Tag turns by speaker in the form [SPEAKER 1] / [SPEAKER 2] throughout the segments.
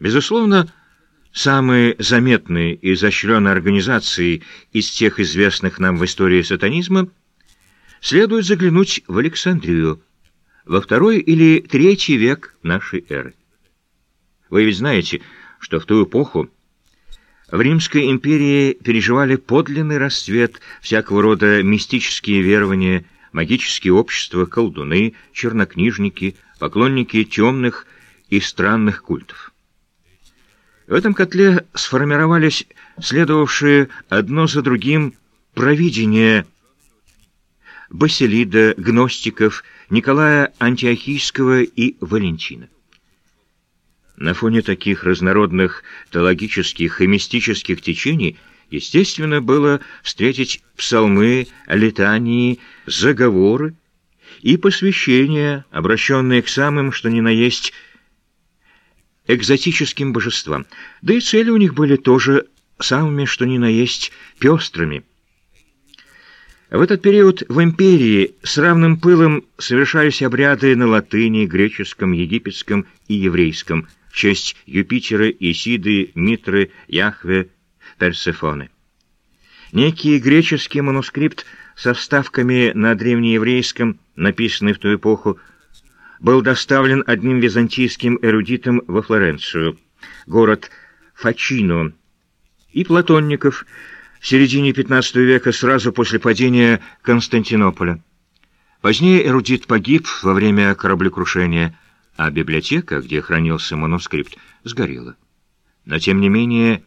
[SPEAKER 1] Безусловно, самой заметной и изощренной организацией из тех известных нам в истории сатанизма следует заглянуть в Александрию, во второй или третий век нашей эры. Вы ведь знаете, что в ту эпоху в Римской империи переживали подлинный расцвет всякого рода мистические верования, магические общества, колдуны, чернокнижники, поклонники темных и странных культов. В этом котле сформировались следовавшие одно за другим провидения Басилида, гностиков, Николая Антиохийского и Валентина. На фоне таких разнородных теологических и мистических течений естественно было встретить псалмы, летании, заговоры и посвящения, обращенные к самым, что ни на есть, экзотическим божествам. Да и цели у них были тоже самыми, что ни на есть, пестрыми – в этот период в империи с равным пылом совершались обряды на латыни, греческом, египетском и еврейском в честь Юпитера, Исиды, Митры, Яхве, Персефоны. Некий греческий манускрипт со вставками на древнееврейском, написанный в ту эпоху, был доставлен одним византийским эрудитом во Флоренцию, город Фачино, и платонников – в середине XV века, сразу после падения Константинополя. Позднее эрудит погиб во время кораблекрушения, а библиотека, где хранился манускрипт, сгорела. Но, тем не менее,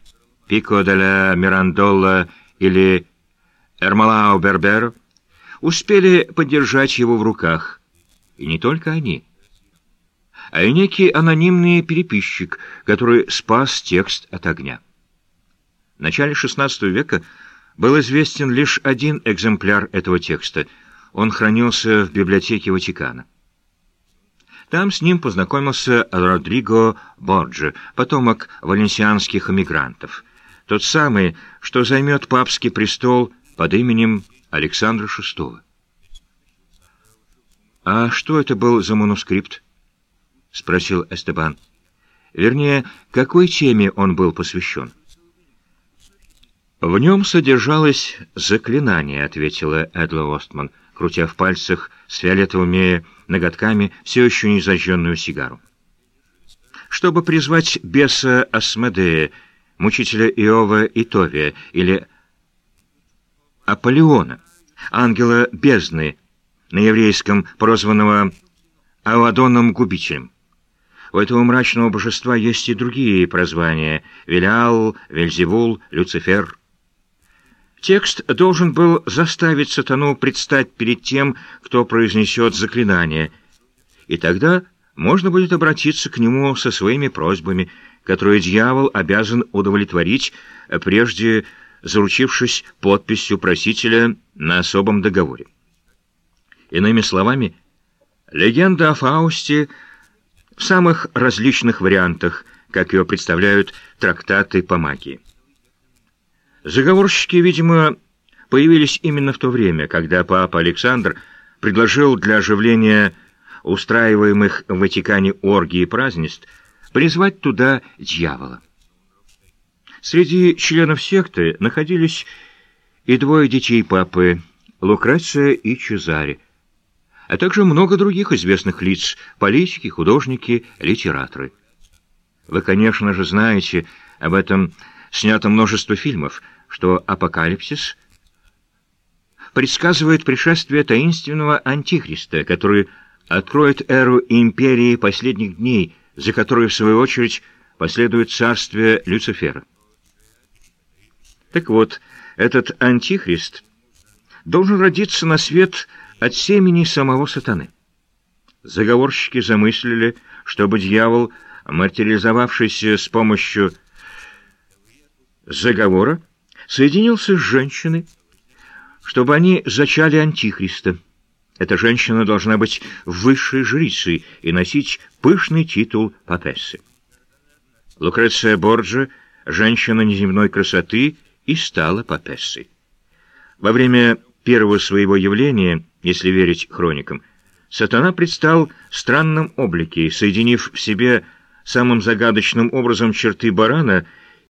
[SPEAKER 1] Пико де ла Мирандолла или Эрмалао Бербер успели поддержать его в руках. И не только они, а и некий анонимный переписчик, который спас текст от огня. В начале XVI века был известен лишь один экземпляр этого текста. Он хранился в библиотеке Ватикана. Там с ним познакомился Родриго Борджи, потомок валенсианских эмигрантов. Тот самый, что займет папский престол под именем Александра VI. «А что это был за манускрипт?» — спросил Эстебан. Вернее, какой теме он был посвящен? «В нем содержалось заклинание», — ответила Эдла Остман, крутя в пальцах с фиолетовыми ноготками все еще не зажженную сигару. «Чтобы призвать беса Асмодея, мучителя Иова и Товия, или Аполеона, ангела бездны, на еврейском прозванного Авадоном-губителем. У этого мрачного божества есть и другие прозвания — Велиал, Вельзевул, Люцифер — Текст должен был заставить сатану предстать перед тем, кто произнесет заклинание, и тогда можно будет обратиться к нему со своими просьбами, которые дьявол обязан удовлетворить, прежде заручившись подписью просителя на особом договоре. Иными словами, легенда о Фаусте в самых различных вариантах, как ее представляют трактаты по магии. Заговорщики, видимо, появились именно в то время, когда папа Александр предложил для оживления устраиваемых в Ватикане оргий и празднеств призвать туда дьявола. Среди членов секты находились и двое детей папы, Лукреция и Чезаре, а также много других известных лиц, политики, художники, литераторы. Вы, конечно же, знаете об этом снято множество фильмов, что апокалипсис предсказывает пришествие таинственного антихриста, который откроет эру империи последних дней, за которой, в свою очередь, последует царствие Люцифера. Так вот, этот антихрист должен родиться на свет от семени самого сатаны. Заговорщики замыслили, чтобы дьявол, материализовавшийся с помощью заговора, соединился с женщиной, чтобы они зачали Антихриста. Эта женщина должна быть высшей жрицей и носить пышный титул папессы. Лукреция Борджа, женщина неземной красоты, и стала папессой. Во время первого своего явления, если верить хроникам, сатана предстал в странном облике, соединив в себе самым загадочным образом черты барана —